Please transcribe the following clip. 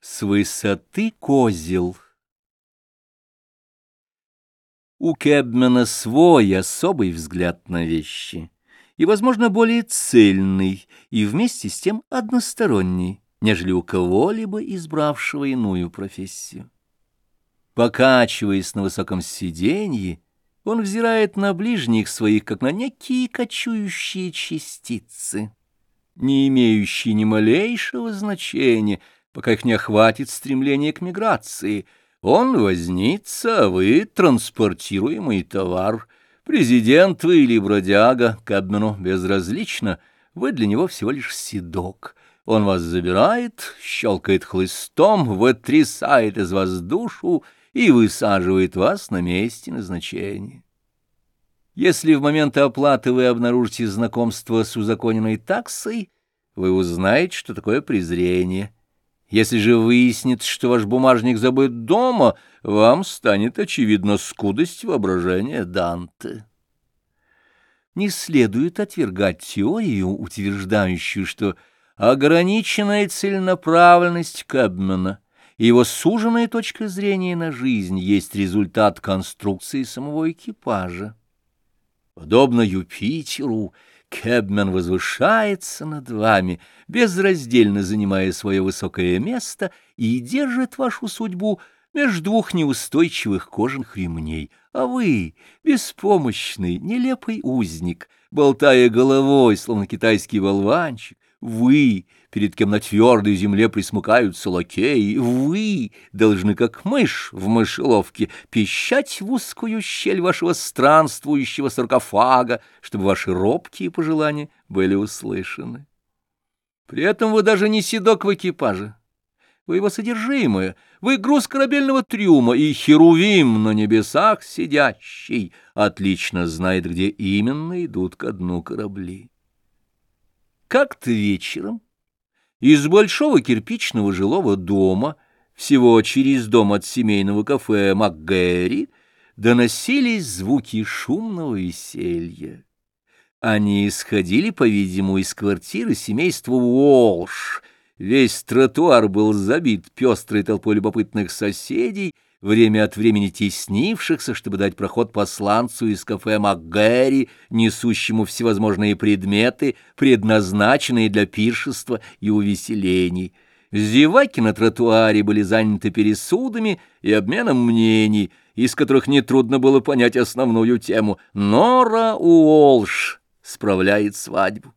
С высоты козел У Кэбмена свой особый взгляд на вещи, и, возможно, более цельный, и вместе с тем односторонний, нежели у кого-либо избравшего иную профессию. Покачиваясь на высоком сиденье, он взирает на ближних своих, как на некие кочующие частицы, не имеющие ни малейшего значения — пока их не охватит стремление к миграции. Он вознится, а вы — транспортируемый товар. Президент вы или бродяга, Кэбмену безразлично, вы для него всего лишь седок. Он вас забирает, щелкает хлыстом, вытрясает из вас душу и высаживает вас на месте назначения. Если в момент оплаты вы обнаружите знакомство с узаконенной таксой, вы узнаете, что такое презрение — если же выяснится, что ваш бумажник забыт дома, вам станет очевидна скудость воображения Данте. Не следует отвергать теорию, утверждающую, что ограниченная целенаправленность Кэбмена и его суженная точка зрения на жизнь есть результат конструкции самого экипажа. Подобно Юпитеру, Кэбмен возвышается над вами, безраздельно занимая свое высокое место и держит вашу судьбу между двух неустойчивых кожаных ремней, а вы, беспомощный, нелепый узник, болтая головой, словно китайский болванчик, вы, перед кем на твердой земле присмыкаются лакеи, вы должны, как мышь в мышеловке, пищать в узкую щель вашего странствующего саркофага, чтобы ваши робкие пожелания были услышаны. При этом вы даже не седок в экипаже. Вы его содержимое, вы груз корабельного трюма, и Херувим на небесах сидящий отлично знает, где именно идут ко дну корабли. Как-то вечером из большого кирпичного жилого дома, всего через дом от семейного кафе МакГэри, доносились звуки шумного веселья. Они исходили, по-видимому, из квартиры семейства Уолш. Весь тротуар был забит пестрой толпой любопытных соседей — время от времени теснившихся, чтобы дать проход посланцу из кафе МакГэри, несущему всевозможные предметы, предназначенные для пиршества и увеселений. Зеваки на тротуаре были заняты пересудами и обменом мнений, из которых нетрудно было понять основную тему. Нора Уолш справляет свадьбу.